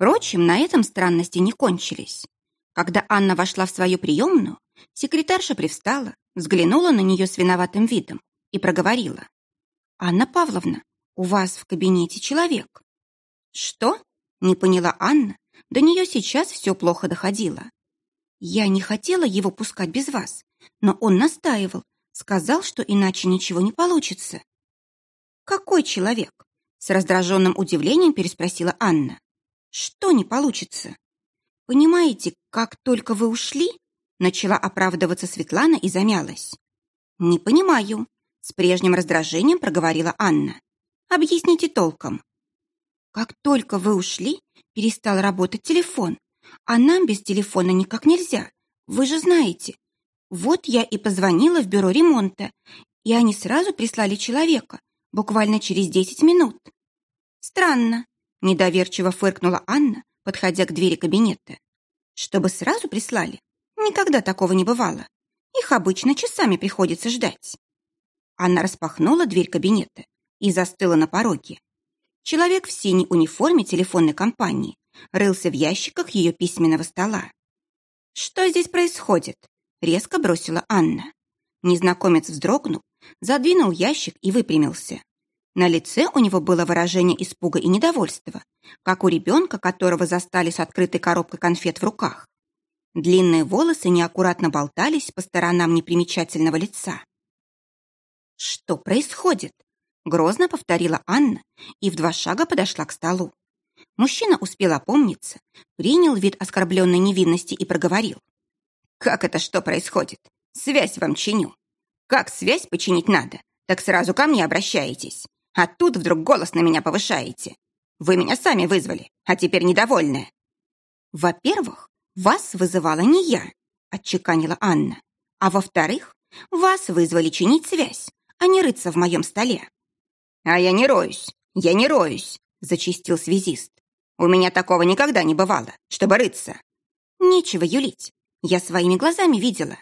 Впрочем, на этом странности не кончились. Когда Анна вошла в свою приемную, секретарша привстала, взглянула на нее с виноватым видом и проговорила. «Анна Павловна, у вас в кабинете человек». «Что?» — не поняла Анна. До нее сейчас все плохо доходило. «Я не хотела его пускать без вас, но он настаивал, сказал, что иначе ничего не получится». «Какой человек?» — с раздраженным удивлением переспросила Анна. «Что не получится?» «Понимаете, как только вы ушли...» Начала оправдываться Светлана и замялась. «Не понимаю», — с прежним раздражением проговорила Анна. «Объясните толком». «Как только вы ушли, перестал работать телефон, а нам без телефона никак нельзя, вы же знаете. Вот я и позвонила в бюро ремонта, и они сразу прислали человека, буквально через десять минут». «Странно», — недоверчиво фыркнула Анна, подходя к двери кабинета. «Чтобы сразу прислали? Никогда такого не бывало. Их обычно часами приходится ждать». Анна распахнула дверь кабинета и застыла на пороге. Человек в синей униформе телефонной компании рылся в ящиках ее письменного стола. «Что здесь происходит?» — резко бросила Анна. Незнакомец вздрогнул, задвинул ящик и выпрямился. На лице у него было выражение испуга и недовольства, как у ребенка, которого застали с открытой коробкой конфет в руках. Длинные волосы неаккуратно болтались по сторонам непримечательного лица. «Что происходит?» — грозно повторила Анна и в два шага подошла к столу. Мужчина успел опомниться, принял вид оскорбленной невинности и проговорил. «Как это что происходит? Связь вам чиню. Как связь починить надо, так сразу ко мне обращаетесь. А тут вдруг голос на меня повышаете. Вы меня сами вызвали, а теперь недовольны. Во-первых, вас вызывала не я, отчеканила Анна. А во-вторых, вас вызвали чинить связь, а не рыться в моем столе. А я не роюсь, я не роюсь, зачистил связист. У меня такого никогда не бывало, чтобы рыться. Нечего юлить. Я своими глазами видела.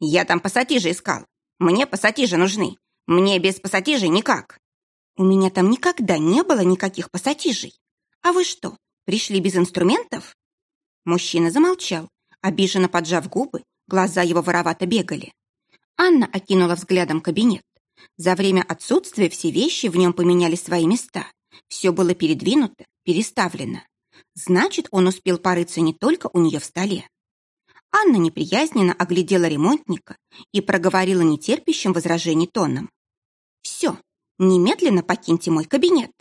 Я там пассатижи искал. Мне пассатижи нужны. Мне без пассатижей никак. У меня там никогда не было никаких пассатижей. А вы что, пришли без инструментов?» Мужчина замолчал, обиженно поджав губы, глаза его воровато бегали. Анна окинула взглядом кабинет. За время отсутствия все вещи в нем поменяли свои места. Все было передвинуто, переставлено. Значит, он успел порыться не только у нее в столе. Анна неприязненно оглядела ремонтника и проговорила нетерпящим возражений тоном. «Все, Немедленно покиньте мой кабинет».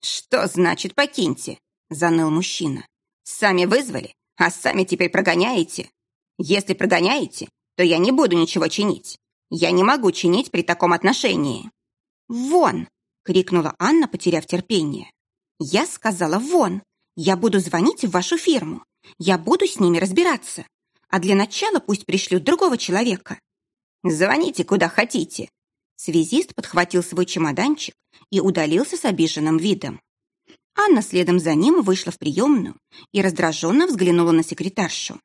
«Что значит покиньте?» — заныл мужчина. «Сами вызвали, а сами теперь прогоняете. Если прогоняете, то я не буду ничего чинить. Я не могу чинить при таком отношении». «Вон!» — крикнула Анна, потеряв терпение. «Я сказала вон! Я буду звонить в вашу фирму. Я буду с ними разбираться. А для начала пусть пришлют другого человека». «Звоните куда хотите», Связист подхватил свой чемоданчик и удалился с обиженным видом. Анна следом за ним вышла в приемную и раздраженно взглянула на секретаршу.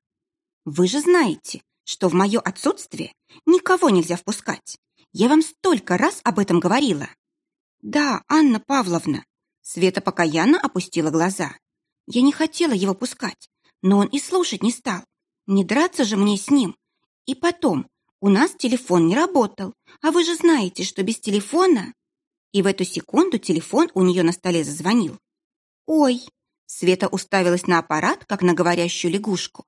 «Вы же знаете, что в мое отсутствие никого нельзя впускать. Я вам столько раз об этом говорила». «Да, Анна Павловна». Света покаянно опустила глаза. «Я не хотела его пускать, но он и слушать не стал. Не драться же мне с ним. И потом, у нас телефон не работал, а вы же знаете, что без телефона...» И в эту секунду телефон у нее на столе зазвонил. «Ой!» Света уставилась на аппарат, как на говорящую лягушку.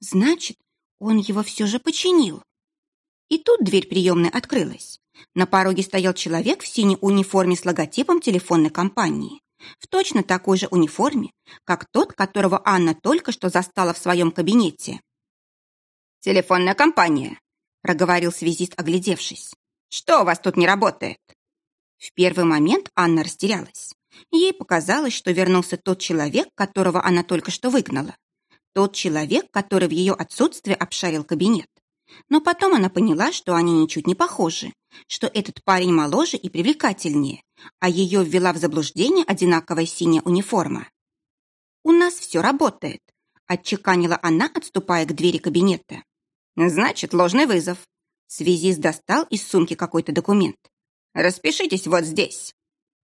«Значит, он его все же починил». И тут дверь приемной открылась. На пороге стоял человек в синей униформе с логотипом телефонной компании. В точно такой же униформе, как тот, которого Анна только что застала в своем кабинете. «Телефонная компания», проговорил связист, оглядевшись. «Что у вас тут не работает?» В первый момент Анна растерялась. Ей показалось, что вернулся тот человек, которого она только что выгнала. Тот человек, который в ее отсутствие обшарил кабинет. Но потом она поняла, что они ничуть не похожи, что этот парень моложе и привлекательнее, а ее ввела в заблуждение одинаковая синяя униформа. «У нас все работает», — отчеканила она, отступая к двери кабинета. «Значит, ложный вызов». Связист достал из сумки какой-то документ. «Распишитесь вот здесь».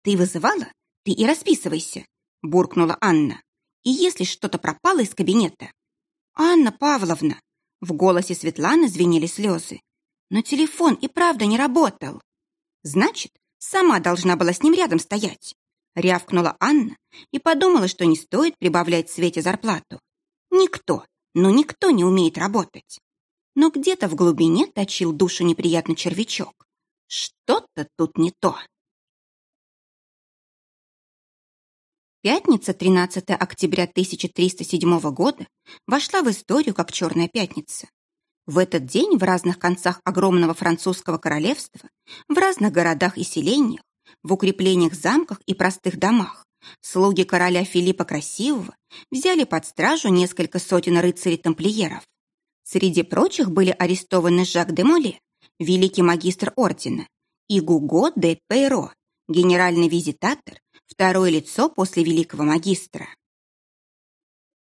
«Ты вызывала? Ты и расписывайся», — буркнула Анна. И если что-то пропало из кабинета... «Анна Павловна!» В голосе Светланы звенели слезы. Но телефон и правда не работал. Значит, сама должна была с ним рядом стоять. Рявкнула Анна и подумала, что не стоит прибавлять Свете зарплату. Никто, но никто не умеет работать. Но где-то в глубине точил душу неприятный червячок. Что-то тут не то. Пятница, 13 октября 1307 года, вошла в историю как Черная пятница. В этот день в разных концах огромного французского королевства, в разных городах и селениях, в укреплениях, замках и простых домах слуги короля Филиппа Красивого взяли под стражу несколько сотен рыцарей-тамплиеров. Среди прочих были арестованы Жак де Моле, великий магистр ордена, и Гуго де Пейро, генеральный визитатор, второе лицо после великого магистра.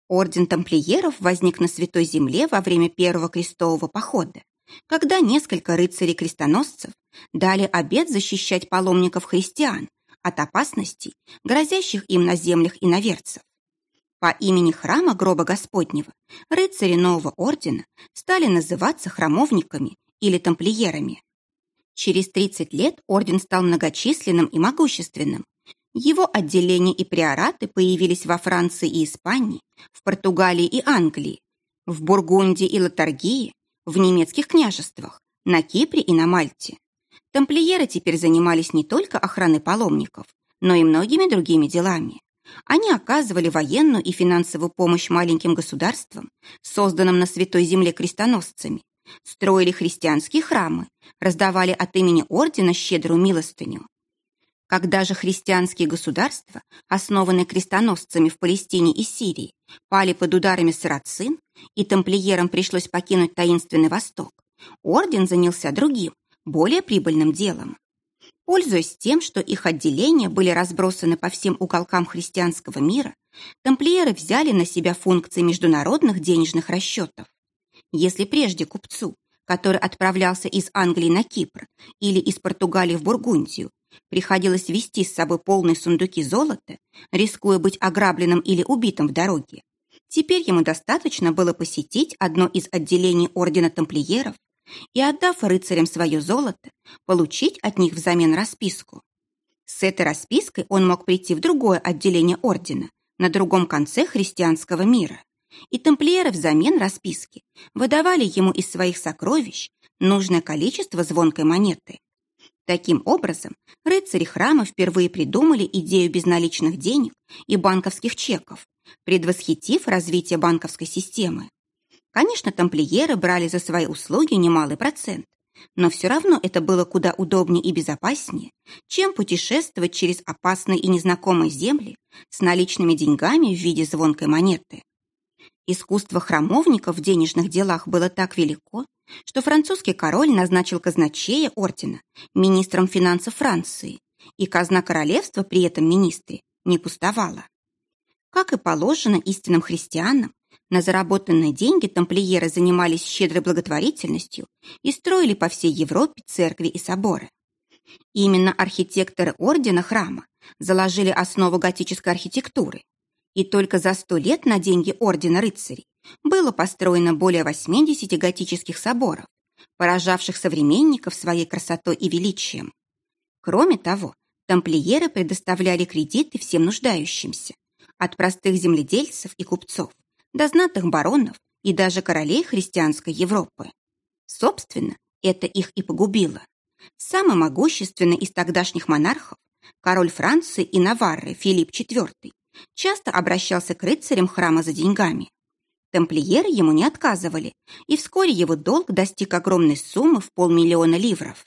Орден тамплиеров возник на Святой Земле во время Первого крестового похода, когда несколько рыцарей-крестоносцев дали обет защищать паломников-христиан от опасностей, грозящих им на землях иноверцев. По имени храма гроба Господнего рыцари нового ордена стали называться храмовниками или тамплиерами. Через 30 лет орден стал многочисленным и могущественным, его отделения и приораты появились во Франции и Испании, в Португалии и Англии, в Бургундии и Латаргии, в немецких княжествах, на Кипре и на Мальте. Тамплиеры теперь занимались не только охраной паломников, но и многими другими делами. Они оказывали военную и финансовую помощь маленьким государствам, созданным на Святой Земле крестоносцами, строили христианские храмы, раздавали от имени ордена щедрую милостыню. Когда же христианские государства, основанные крестоносцами в Палестине и Сирии, пали под ударами сарацин, и тамплиерам пришлось покинуть таинственный Восток, орден занялся другим, более прибыльным делом. Пользуясь тем, что их отделения были разбросаны по всем уголкам христианского мира, тамплиеры взяли на себя функции международных денежных расчетов. Если прежде купцу, который отправлялся из Англии на Кипр или из Португалии в Бургундию, Приходилось вести с собой полные сундуки золота, рискуя быть ограбленным или убитым в дороге. Теперь ему достаточно было посетить одно из отделений Ордена Тамплиеров и, отдав рыцарям свое золото, получить от них взамен расписку. С этой распиской он мог прийти в другое отделение Ордена, на другом конце христианского мира. И тамплиеры взамен расписки выдавали ему из своих сокровищ нужное количество звонкой монеты. Таким образом, рыцари храма впервые придумали идею безналичных денег и банковских чеков, предвосхитив развитие банковской системы. Конечно, тамплиеры брали за свои услуги немалый процент, но все равно это было куда удобнее и безопаснее, чем путешествовать через опасные и незнакомые земли с наличными деньгами в виде звонкой монеты. Искусство храмовников в денежных делах было так велико, что французский король назначил казначея ордена министром финансов Франции, и казна королевства при этом министре не пустовала. Как и положено истинным христианам, на заработанные деньги тамплиеры занимались щедрой благотворительностью и строили по всей Европе церкви и соборы. Именно архитекторы ордена храма заложили основу готической архитектуры, и только за сто лет на деньги ордена рыцарей было построено более 80 готических соборов, поражавших современников своей красотой и величием. Кроме того, тамплиеры предоставляли кредиты всем нуждающимся, от простых земледельцев и купцов до знатных баронов и даже королей христианской Европы. Собственно, это их и погубило. Самый могущественный из тогдашних монархов, король Франции и Наварры Филипп IV, часто обращался к рыцарям храма за деньгами. Тамплиеры ему не отказывали, и вскоре его долг достиг огромной суммы в полмиллиона ливров.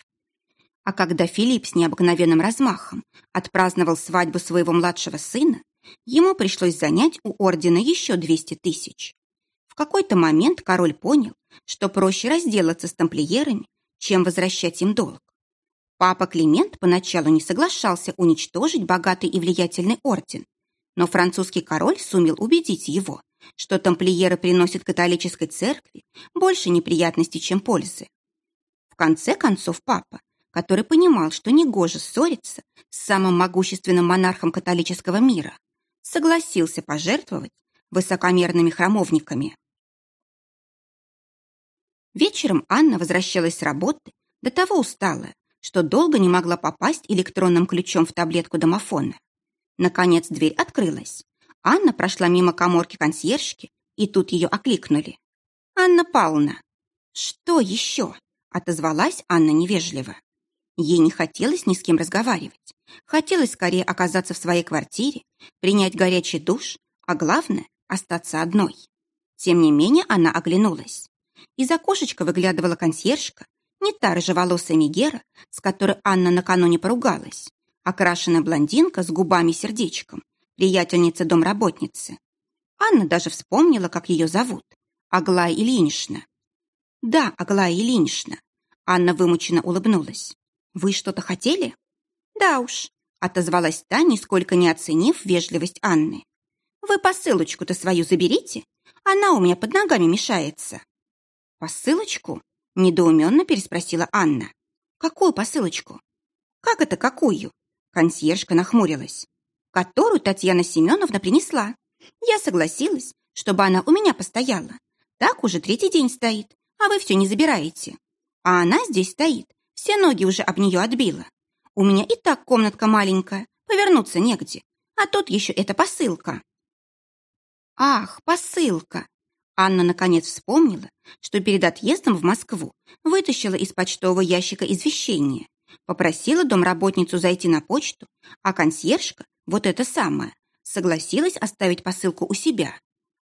А когда Филипп с необыкновенным размахом отпраздновал свадьбу своего младшего сына, ему пришлось занять у ордена еще 200 тысяч. В какой-то момент король понял, что проще разделаться с тамплиерами, чем возвращать им долг. Папа Климент поначалу не соглашался уничтожить богатый и влиятельный орден, но французский король сумел убедить его, что тамплиеры приносят католической церкви больше неприятностей, чем пользы. В конце концов, папа, который понимал, что негоже ссориться с самым могущественным монархом католического мира, согласился пожертвовать высокомерными храмовниками. Вечером Анна возвращалась с работы, до того усталая, что долго не могла попасть электронным ключом в таблетку домофона. Наконец дверь открылась. Анна прошла мимо коморки консьержки, и тут ее окликнули. «Анна Павловна!» «Что еще?» — отозвалась Анна невежливо. Ей не хотелось ни с кем разговаривать. Хотелось скорее оказаться в своей квартире, принять горячий душ, а главное — остаться одной. Тем не менее она оглянулась. Из окошечка выглядывала консьержка, не та рыжеволосая Мегера, с которой Анна накануне поругалась, окрашенная блондинка с губами-сердечком, приятельница домработницы. Анна даже вспомнила, как ее зовут. Аглая Ильинична. Да, Аглая Ильинична. Анна вымученно улыбнулась. Вы что-то хотели? Да уж, отозвалась та, нисколько не оценив вежливость Анны. Вы посылочку-то свою заберите, она у меня под ногами мешается. Посылочку? Недоуменно переспросила Анна. Какую посылочку? Как это какую? Консьержка нахмурилась. Которую Татьяна Семеновна принесла. Я согласилась, чтобы она у меня постояла. Так уже третий день стоит, а вы все не забираете. А она здесь стоит, все ноги уже об нее отбила. У меня и так комнатка маленькая, повернуться негде. А тут еще эта посылка. Ах, посылка! Анна наконец вспомнила, что перед отъездом в Москву вытащила из почтового ящика извещение, попросила домработницу зайти на почту, а консьержка, вот это самое, согласилась оставить посылку у себя.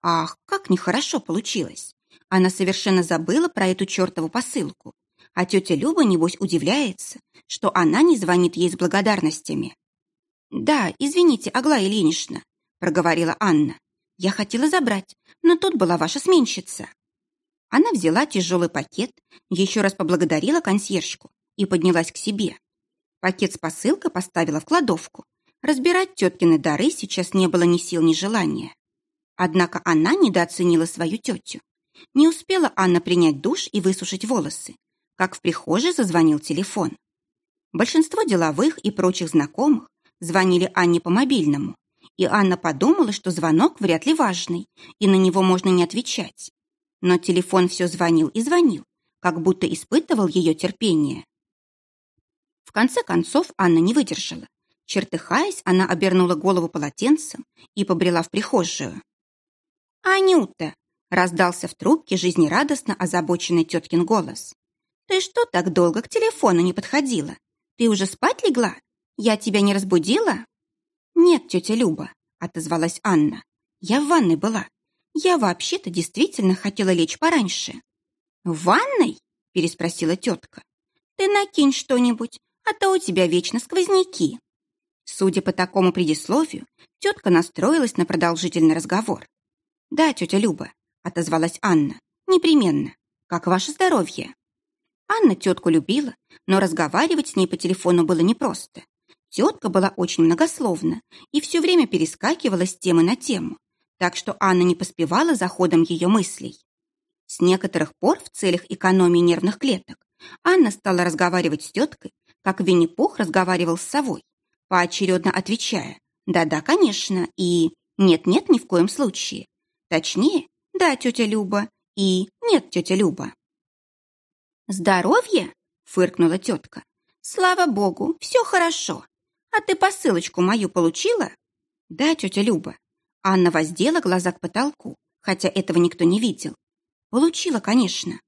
Ах, как нехорошо получилось. Она совершенно забыла про эту чертову посылку. А тетя Люба, небось, удивляется, что она не звонит ей с благодарностями. «Да, извините, Аглая Ильинична», — проговорила Анна. «Я хотела забрать, но тут была ваша сменщица». Она взяла тяжелый пакет, еще раз поблагодарила консьержку и поднялась к себе. Пакет с посылкой поставила в кладовку. Разбирать теткины дары сейчас не было ни сил, ни желания. Однако она недооценила свою тетю. Не успела Анна принять душ и высушить волосы, как в прихожей зазвонил телефон. Большинство деловых и прочих знакомых звонили Анне по мобильному, и Анна подумала, что звонок вряд ли важный, и на него можно не отвечать. Но телефон все звонил и звонил, как будто испытывал ее терпение. В конце концов Анна не выдержала. Чертыхаясь, она обернула голову полотенцем и побрела в прихожую. «Анюта!» — раздался в трубке жизнерадостно озабоченный теткин голос. «Ты что так долго к телефону не подходила? Ты уже спать легла? Я тебя не разбудила?» «Нет, тетя Люба», — отозвалась Анна. «Я в ванной была. Я вообще-то действительно хотела лечь пораньше». «В ванной?» — переспросила тетка. «Ты накинь что-нибудь, а то у тебя вечно сквозняки». Судя по такому предисловию, тетка настроилась на продолжительный разговор. «Да, тетя Люба», — отозвалась Анна, — «непременно. Как ваше здоровье?» Анна тетку любила, но разговаривать с ней по телефону было непросто. Тетка была очень многословна и все время перескакивала с темы на тему, так что Анна не поспевала за ходом ее мыслей. С некоторых пор в целях экономии нервных клеток Анна стала разговаривать с теткой, как Винни-Пух разговаривал с совой, поочередно отвечая «да-да, конечно» и «нет-нет, ни в коем случае». Точнее «да, тетя Люба» и «нет, тетя Люба». «Здоровье?» — фыркнула тетка. «Слава богу, все хорошо. А ты посылочку мою получила?» «Да, тетя Люба». Анна воздела глаза к потолку, хотя этого никто не видел. «Получила, конечно».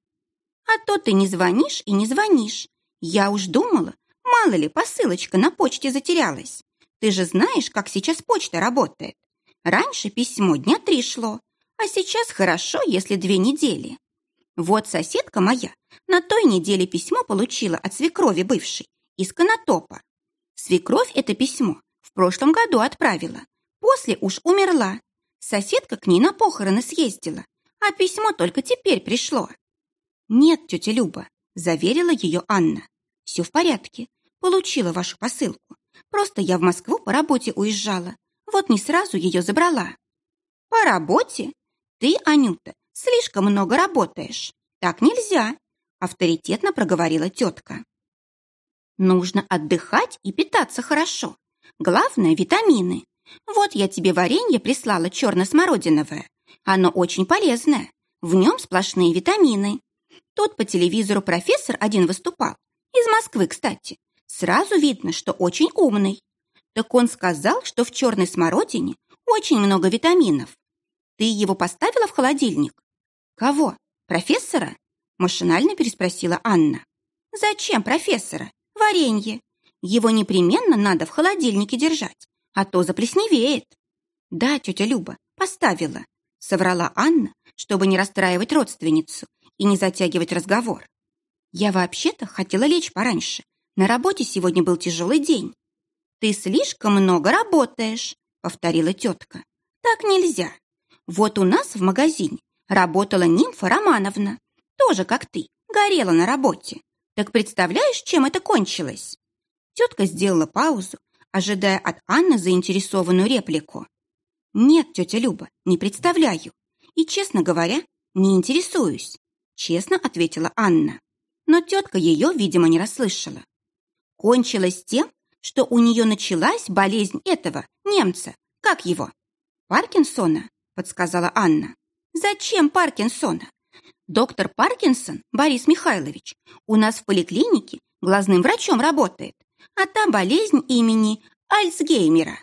«А то ты не звонишь и не звонишь. Я уж думала, мало ли, посылочка на почте затерялась. Ты же знаешь, как сейчас почта работает. Раньше письмо дня три шло, а сейчас хорошо, если две недели. Вот соседка моя на той неделе письмо получила от свекрови бывшей из Конотопа. Свекровь это письмо в прошлом году отправила, после уж умерла. Соседка к ней на похороны съездила, а письмо только теперь пришло. Нет, тетя Люба, заверила ее Анна. Все в порядке, получила вашу посылку. Просто я в Москву по работе уезжала, вот не сразу ее забрала. По работе? Ты, Анюта, Слишком много работаешь. Так нельзя, авторитетно проговорила тетка. Нужно отдыхать и питаться хорошо. Главное – витамины. Вот я тебе варенье прислала черно-смородиновое. Оно очень полезное. В нем сплошные витамины. Тут по телевизору профессор один выступал. Из Москвы, кстати. Сразу видно, что очень умный. Так он сказал, что в черной смородине очень много витаминов. Ты его поставила в холодильник? Кого? Профессора? Машинально переспросила Анна. Зачем профессора? Варенье. Его непременно надо в холодильнике держать, а то заплесневеет. Да, тетя Люба, поставила, соврала Анна, чтобы не расстраивать родственницу и не затягивать разговор. Я вообще-то хотела лечь пораньше. На работе сегодня был тяжелый день. Ты слишком много работаешь, повторила тетка. Так нельзя. Вот у нас в магазине работала нимфа Романовна, тоже как ты, горела на работе. Так представляешь, чем это кончилось? Тетка сделала паузу, ожидая от Анны заинтересованную реплику. «Нет, тетя Люба, не представляю. И, честно говоря, не интересуюсь», — честно ответила Анна. Но тетка ее, видимо, не расслышала. Кончилось тем, что у нее началась болезнь этого немца. Как его? Паркинсона, подсказала Анна. Зачем Паркинсона? Доктор Паркинсон, Борис Михайлович, у нас в поликлинике глазным врачом работает а та болезнь имени Альцгеймера.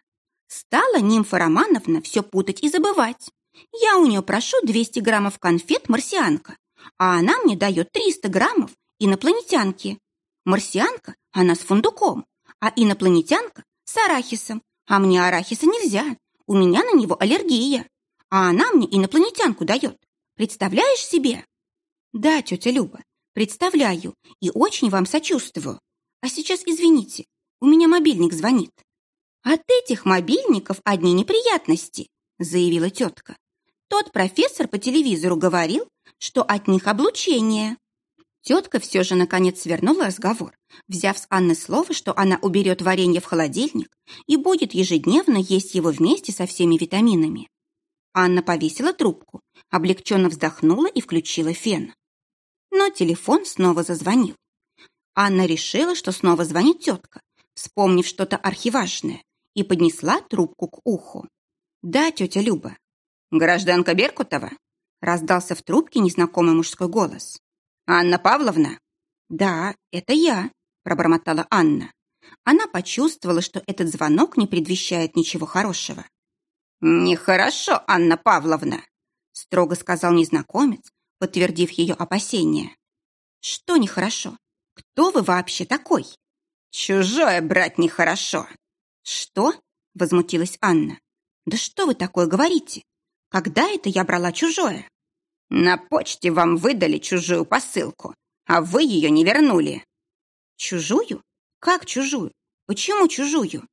Стала нимфа Романовна все путать и забывать. Я у нее прошу 200 граммов конфет марсианка, а она мне дает 300 граммов инопланетянки. Марсианка, она с фундуком, а инопланетянка с арахисом. А мне арахиса нельзя, у меня на него аллергия. А она мне инопланетянку дает. Представляешь себе? Да, тетя Люба, представляю и очень вам сочувствую. А сейчас извините, у меня мобильник звонит. От этих мобильников одни неприятности, заявила тетка. Тот профессор по телевизору говорил, что от них облучение. Тетка все же наконец свернула разговор, взяв с Анны слово, что она уберет варенье в холодильник и будет ежедневно есть его вместе со всеми витаминами. Анна повесила трубку, облегченно вздохнула и включила фен. Но телефон снова зазвонил. Анна решила, что снова звонит тетка, вспомнив что-то архиважное, и поднесла трубку к уху. «Да, тетя Люба». «Гражданка Беркутова?» раздался в трубке незнакомый мужской голос. «Анна Павловна?» «Да, это я», пробормотала Анна. Она почувствовала, что этот звонок не предвещает ничего хорошего. «Нехорошо, Анна Павловна», строго сказал незнакомец, подтвердив ее опасения. «Что нехорошо? Кто вы вообще такой? Чужое брать нехорошо. Что? Возмутилась Анна. Да что вы такое говорите? Когда это я брала чужое? На почте вам выдали чужую посылку, а вы ее не вернули. Чужую? Как чужую? Почему чужую?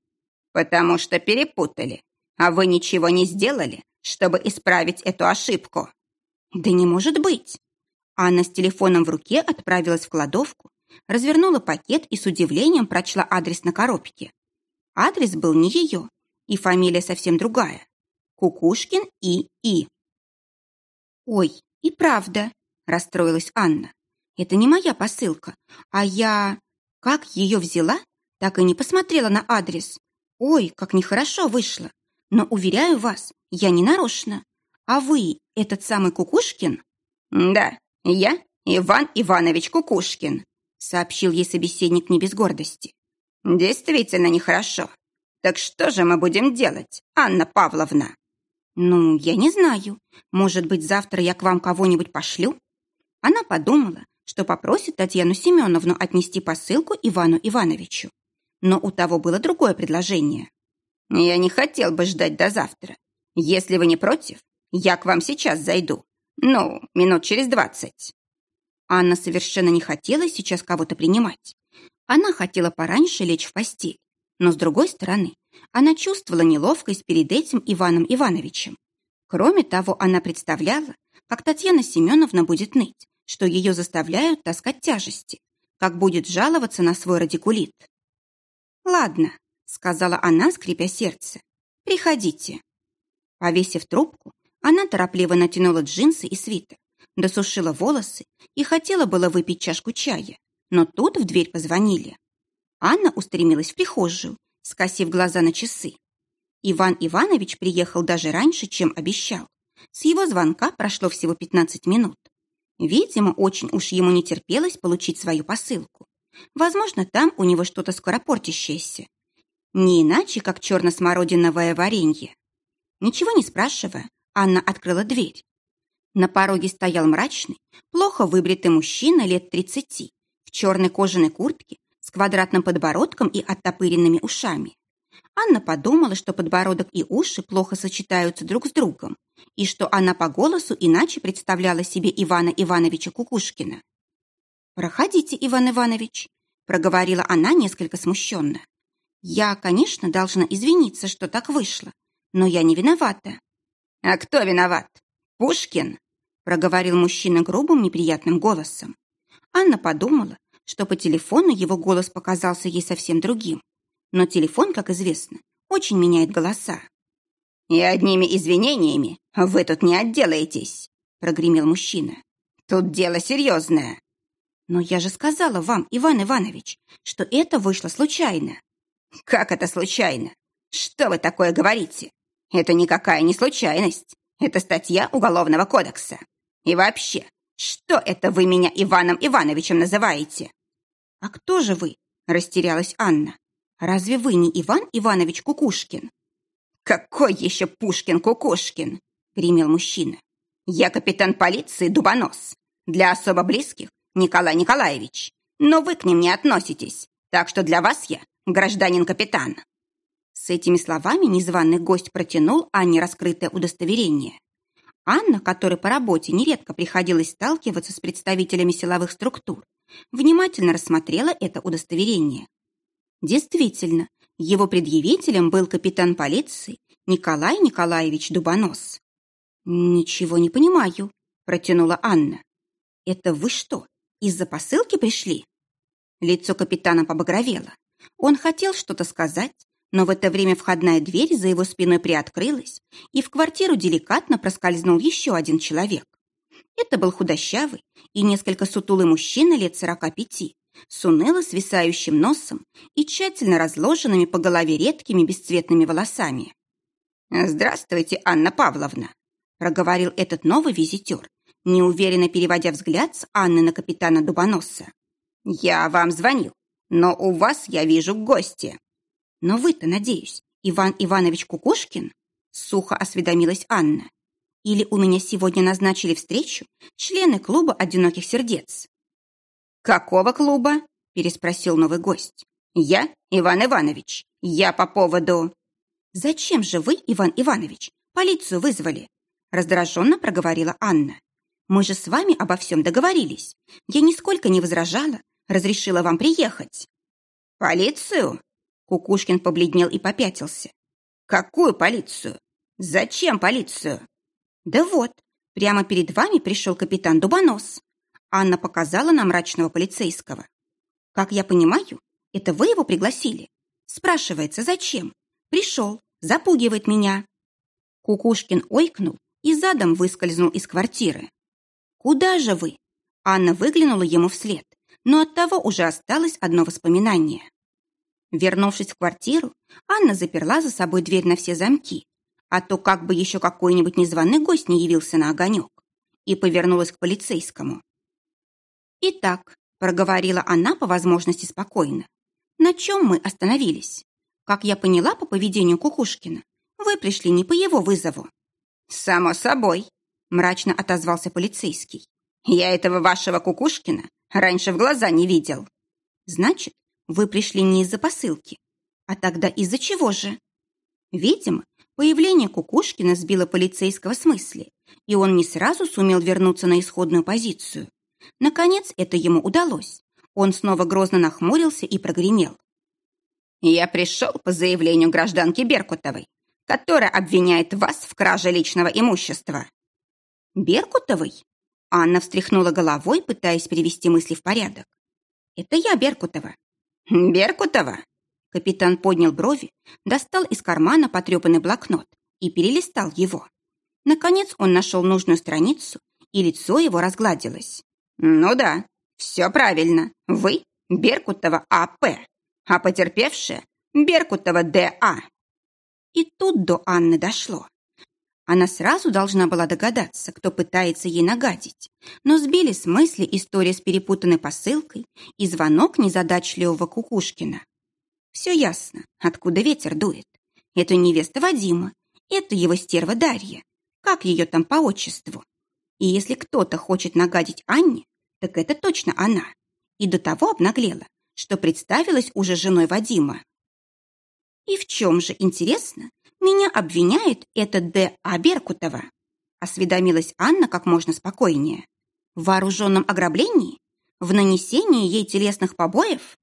Потому что перепутали, а вы ничего не сделали, чтобы исправить эту ошибку. Да не может быть. Анна с телефоном в руке отправилась в кладовку развернула пакет и с удивлением прочла адрес на коробке. Адрес был не ее, и фамилия совсем другая. Кукушкин И. И. «Ой, и правда», — расстроилась Анна. «Это не моя посылка, а я... Как ее взяла, так и не посмотрела на адрес. Ой, как нехорошо вышло. Но, уверяю вас, я не нарочно. А вы этот самый Кукушкин?» «Да, я Иван Иванович Кукушкин», сообщил ей собеседник не без гордости. «Действительно нехорошо. Так что же мы будем делать, Анна Павловна?» «Ну, я не знаю. Может быть, завтра я к вам кого-нибудь пошлю?» Она подумала, что попросит Татьяну Семеновну отнести посылку Ивану Ивановичу. Но у того было другое предложение. «Я не хотел бы ждать до завтра. Если вы не против, я к вам сейчас зайду. Ну, минут через двадцать». Анна совершенно не хотела сейчас кого-то принимать. Она хотела пораньше лечь в постель. Но, с другой стороны, она чувствовала неловкость перед этим Иваном Ивановичем. Кроме того, она представляла, как Татьяна Семеновна будет ныть, что ее заставляют таскать тяжести, как будет жаловаться на свой радикулит. «Ладно», — сказала она, скрипя сердце, — «приходите». Повесив трубку, она торопливо натянула джинсы и свитер, досушила волосы и хотела было выпить чашку чая, но тут в дверь позвонили. Анна устремилась в прихожую, скосив глаза на часы. Иван Иванович приехал даже раньше, чем обещал. С его звонка прошло всего 15 минут. Видимо, очень уж ему не терпелось получить свою посылку. Возможно, там у него что-то скоропортящееся. Не иначе, как черно-смородиновое варенье. Ничего не спрашивая, Анна открыла дверь. На пороге стоял мрачный, плохо выбритый мужчина лет 30, в черной кожаной куртке с квадратным подбородком и оттопыренными ушами. Анна подумала, что подбородок и уши плохо сочетаются друг с другом, и что она по голосу иначе представляла себе Ивана Ивановича Кукушкина. «Проходите, Иван Иванович», — проговорила она несколько смущенно. «Я, конечно, должна извиниться, что так вышло, но я не виновата». «А кто виноват? Пушкин?» — проговорил мужчина грубым неприятным голосом. Анна подумала, что по телефону его голос показался ей совсем другим. Но телефон, как известно, очень меняет голоса. «И одними извинениями вы тут не отделаетесь», — прогремел мужчина. «Тут дело серьезное». «Но я же сказала вам, Иван Иванович, что это вышло случайно». «Как это случайно? Что вы такое говорите? Это никакая не случайность. Это статья Уголовного кодекса. И вообще, что это вы меня Иваном Ивановичем называете?» «А кто же вы?» – растерялась Анна. «Разве вы не Иван Иванович Кукушкин?» «Какой еще Пушкин-Кукушкин?» – гремел мужчина. «Я капитан полиции Дубонос. Для особо близких Николай Николаевич. Но вы к ним не относитесь, так что для вас я гражданин-капитан». С этими словами незваный гость протянул Анне раскрытое удостоверение. Анна, которой по работе нередко приходилось сталкиваться с представителями силовых структур, внимательно рассмотрела это удостоверение. Действительно, его предъявителем был капитан полиции Николай Николаевич Дубонос. «Ничего не понимаю», – протянула Анна. «Это вы что, из-за посылки пришли?» Лицо капитана побагровело. Он хотел что-то сказать, но в это время входная дверь за его спиной приоткрылась, и в квартиру деликатно проскользнул еще один человек. Это был худощавый и несколько сутулый мужчина лет сорока пяти, с уныло свисающим носом и тщательно разложенными по голове редкими бесцветными волосами. «Здравствуйте, Анна Павловна», — проговорил этот новый визитер, неуверенно переводя взгляд с Анны на капитана Дубоноса. «Я вам звонил, но у вас, я вижу, гости». «Но вы-то, надеюсь, Иван Иванович Кукушкин?» Сухо осведомилась Анна. «Или у меня сегодня назначили встречу члены клуба «Одиноких сердец»?» «Какого клуба?» переспросил новый гость. «Я Иван Иванович. Я по поводу...» «Зачем же вы, Иван Иванович, полицию вызвали?» раздраженно проговорила Анна. «Мы же с вами обо всем договорились. Я нисколько не возражала, разрешила вам приехать». «Полицию?» Кукушкин побледнел и попятился. «Какую полицию? Зачем полицию?» «Да вот, прямо перед вами пришел капитан Дубонос». Анна показала на мрачного полицейского. «Как я понимаю, это вы его пригласили?» Спрашивается, зачем? Пришел, запугивает меня. Кукушкин ойкнул и задом выскользнул из квартиры. «Куда же вы?» Анна выглянула ему вслед, но от того уже осталось одно воспоминание. Вернувшись в квартиру, Анна заперла за собой дверь на все замки, а то как бы еще какой-нибудь незваный гость не явился на огонек, и повернулась к полицейскому. «Итак», — проговорила она по возможности спокойно, «на чем мы остановились? Как я поняла по поведению Кукушкина, вы пришли не по его вызову». «Само собой», — мрачно отозвался полицейский. «Я этого вашего Кукушкина раньше в глаза не видел». «Значит, вы пришли не из-за посылки. А тогда из-за чего же? Видимо, появление Кукушкина сбило полицейского с мысли, и он не сразу сумел вернуться на исходную позицию. Наконец, это ему удалось. Он снова грозно нахмурился и прогремел. «Я пришел по заявлению гражданки Беркутовой, которая обвиняет вас в краже личного имущества». «Беркутовой?» Анна встряхнула головой, пытаясь привести мысли в порядок. «Это я, Беркутова. «Беркутова?» Капитан поднял брови, достал из кармана потрепанный блокнот и перелистал его. Наконец он нашел нужную страницу, и лицо его разгладилось. «Ну да, все правильно. Вы Беркутова А.П., а потерпевшая Беркутова Д.А. И тут до Анны дошло. Она сразу должна была догадаться, кто пытается ей нагадить, но сбили с мысли история с перепутанной посылкой и звонок незадачливого Кукушкина. Все ясно, откуда ветер дует. Это невеста Вадима, это его стерва Дарья. Как ее там по отчеству? И если кто-то хочет нагадить Анне, так это точно она. И до того обнаглела, что представилась уже женой Вадима. И в чем же, интересно, меня обвиняет эта Д.А. Беркутова? Осведомилась Анна как можно спокойнее. В вооруженном ограблении? В нанесении ей телесных побоев?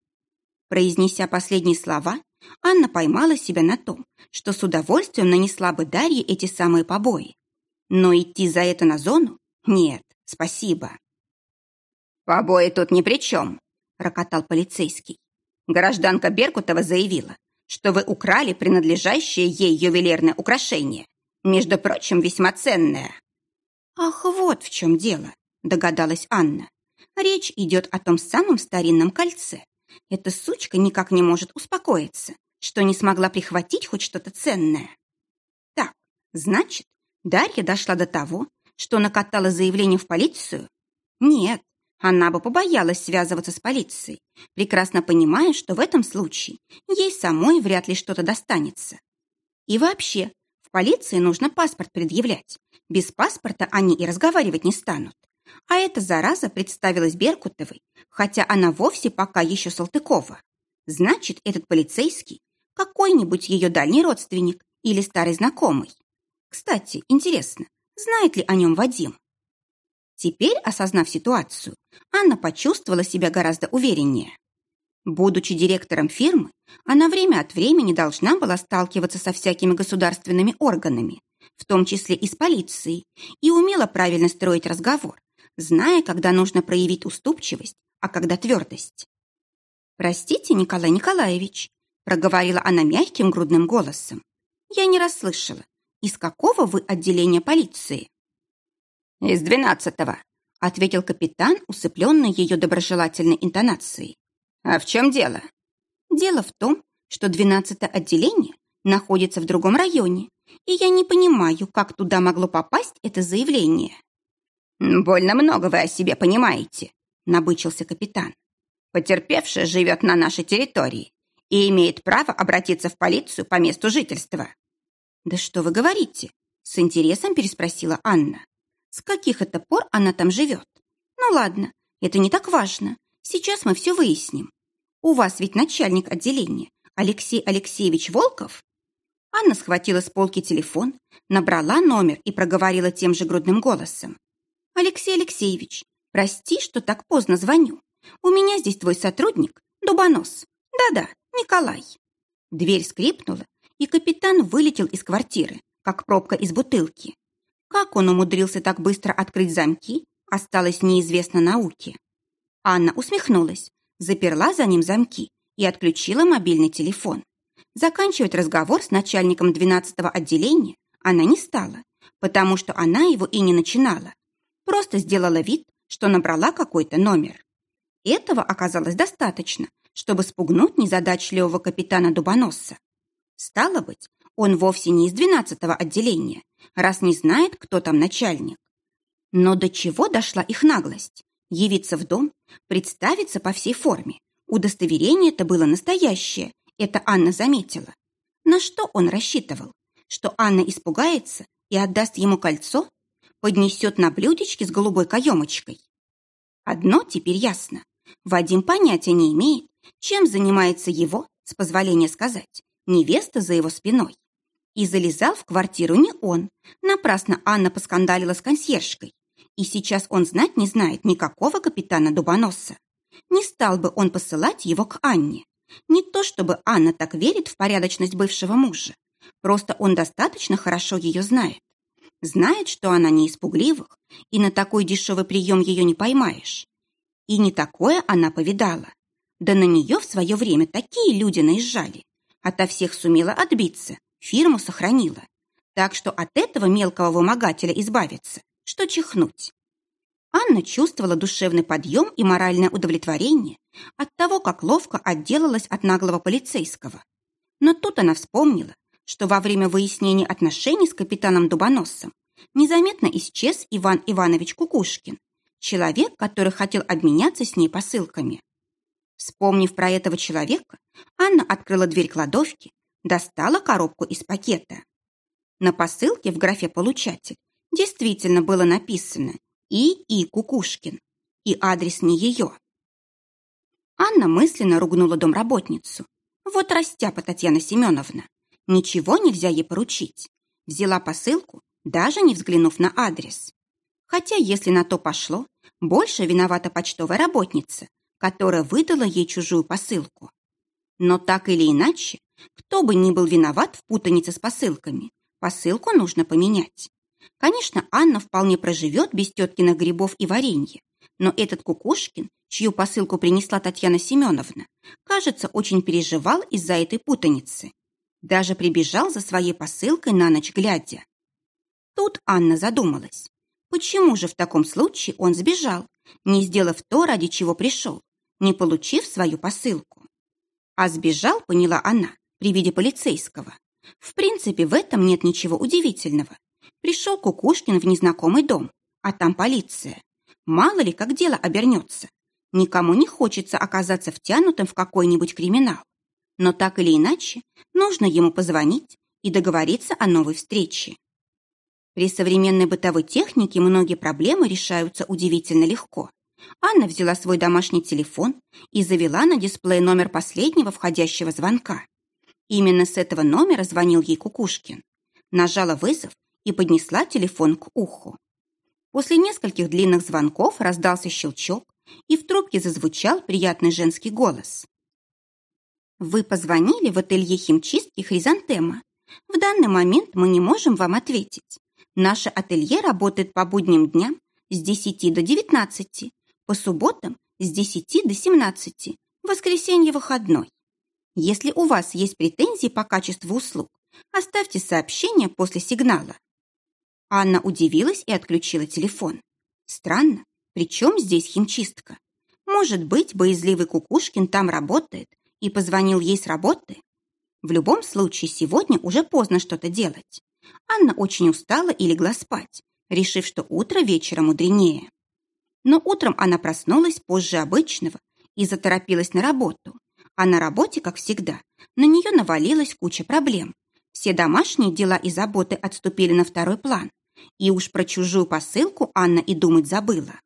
Произнеся последние слова, Анна поймала себя на том, что с удовольствием нанесла бы Дарье эти самые побои. Но идти за это на зону? Нет, спасибо. «Побои тут ни при чем», — рокотал полицейский. Гражданка Беркутова заявила, что вы украли принадлежащее ей ювелирное украшение, между прочим, весьма ценное». «Ах, вот в чем дело», — догадалась Анна. «Речь идет о том самом старинном кольце. Эта сучка никак не может успокоиться, что не смогла прихватить хоть что-то ценное. Так, значит, Дарья дошла до того, что накатала заявление в полицию? Нет, она бы побоялась связываться с полицией, прекрасно понимая, что в этом случае ей самой вряд ли что-то достанется. И вообще, в полиции нужно паспорт предъявлять. Без паспорта они и разговаривать не станут. А эта зараза представилась Беркутовой, хотя она вовсе пока еще Салтыкова. Значит, этот полицейский какой-нибудь ее дальний родственник или старый знакомый. Кстати, интересно, знает ли о нем Вадим? Теперь, осознав ситуацию, Анна почувствовала себя гораздо увереннее. Будучи директором фирмы, она время от времени должна была сталкиваться со всякими государственными органами, в том числе и с полицией, и умела правильно строить разговор, зная, когда нужно проявить уступчивость, а когда твердость. «Простите, Николай Николаевич», проговорила она мягким грудным голосом. «Я не расслышала. Из какого вы отделения полиции?» «Из двенадцатого», — ответил капитан, усыпленный ее доброжелательной интонацией. «А в чем дело?» «Дело в том, что двенадцатое отделение находится в другом районе, и я не понимаю, как туда могло попасть это заявление». «Больно много вы о себе понимаете», — набычился капитан. «Потерпевшая живет на нашей территории и имеет право обратиться в полицию по месту жительства». «Да что вы говорите?» — с интересом переспросила Анна. С каких это пор она там живет? Ну ладно, это не так важно. Сейчас мы все выясним. У вас ведь начальник отделения Алексей Алексеевич Волков? Анна схватила с полки телефон, набрала номер и проговорила тем же грудным голосом. «Алексей Алексеевич, прости, что так поздно звоню. У меня здесь твой сотрудник, Дубонос. Да-да, Николай». Дверь скрипнула, и капитан вылетел из квартиры, как пробка из бутылки. Как он умудрился так быстро открыть замки, осталось неизвестно науке. Анна усмехнулась, заперла за ним замки и отключила мобильный телефон. Заканчивать разговор с начальником 12-го отделения она не стала, потому что она его и не начинала. Просто сделала вид, что набрала какой-то номер. Этого оказалось достаточно, чтобы спугнуть незадачливого капитана Дубоносса. Стало быть, он вовсе не из 12-го отделения, раз не знает, кто там начальник. Но до чего дошла их наглость? Явиться в дом, представиться по всей форме. Удостоверение-то было настоящее, это Анна заметила. На что он рассчитывал? Что Анна испугается и отдаст ему кольцо? Поднесет на блюдечке с голубой каемочкой? Одно теперь ясно. Вадим понятия не имеет, чем занимается его, с позволения сказать, невеста за его спиной. И залезал в квартиру не он. Напрасно Анна поскандалила с консьержкой. И сейчас он знать не знает никакого капитана Дубоноса. Не стал бы он посылать его к Анне. Не то чтобы Анна так верит в порядочность бывшего мужа. Просто он достаточно хорошо ее знает. Знает, что она не испугливых, и на такой дешевый прием ее не поймаешь. И не такое она повидала. Да на нее в свое время такие люди наезжали. Ото всех сумела отбиться, Фирму сохранила. Так что от этого мелкого вымогателя избавиться, что чихнуть. Анна чувствовала душевный подъем и моральное удовлетворение от того, как ловко отделалась от наглого полицейского. Но тут она вспомнила, что во время выяснения отношений с капитаном Дубоносом незаметно исчез Иван Иванович Кукушкин, человек, который хотел обменяться с ней посылками. Вспомнив про этого человека, Анна открыла дверь кладовки, достала коробку из пакета. На посылке в графе «Получатель» действительно было написано «И. И. Кукушкин», и адрес не ее. Анна мысленно ругнула домработницу. Вот растяпа Татьяна Семеновна. Ничего нельзя ей поручить. Взяла посылку, даже не взглянув на адрес. Хотя, если на то пошло, больше виновата почтовая работница, которая выдала ей чужую посылку. Но так или иначе, кто бы ни был виноват в путанице с посылками, посылку нужно поменять. Конечно, Анна вполне проживет без теткиных грибов и варенья, но этот Кукушкин, чью посылку принесла Татьяна Семеновна, кажется, очень переживал из-за этой путаницы. Даже прибежал за своей посылкой на ночь глядя. Тут Анна задумалась. Почему же в таком случае он сбежал, не сделав то, ради чего пришел, не получив свою посылку? А сбежал, поняла она, при виде полицейского. В принципе, в этом нет ничего удивительного. Пришел Кукушкин в незнакомый дом, а там полиция. Мало ли, как дело обернется. Никому не хочется оказаться втянутым в какой-нибудь криминал. Но так или иначе, нужно ему позвонить и договориться о новой встрече. При современной бытовой технике многие проблемы решаются удивительно легко. Анна взяла свой домашний телефон и завела на дисплей номер последнего входящего звонка. Именно с этого номера звонил ей Кукушкин. Нажала вызов и поднесла телефон к уху. После нескольких длинных звонков раздался щелчок, и в трубке зазвучал приятный женский голос. «Вы позвонили в ателье химчистки «Хризантема». В данный момент мы не можем вам ответить. Наше ателье работает по будним дням с 10 до 19, по субботам с 10 до 17, воскресенье выходной. Если у вас есть претензии по качеству услуг, оставьте сообщение после сигнала. Анна удивилась и отключила телефон. Странно, при чем здесь химчистка? Может быть, боязливый Кукушкин там работает и позвонил ей с работы? В любом случае, сегодня уже поздно что-то делать. Анна очень устала и легла спать, решив, что утро вечера мудренее. Но утром она проснулась позже обычного и заторопилась на работу. А на работе, как всегда, на нее навалилась куча проблем. Все домашние дела и заботы отступили на второй план. И уж про чужую посылку Анна и думать забыла.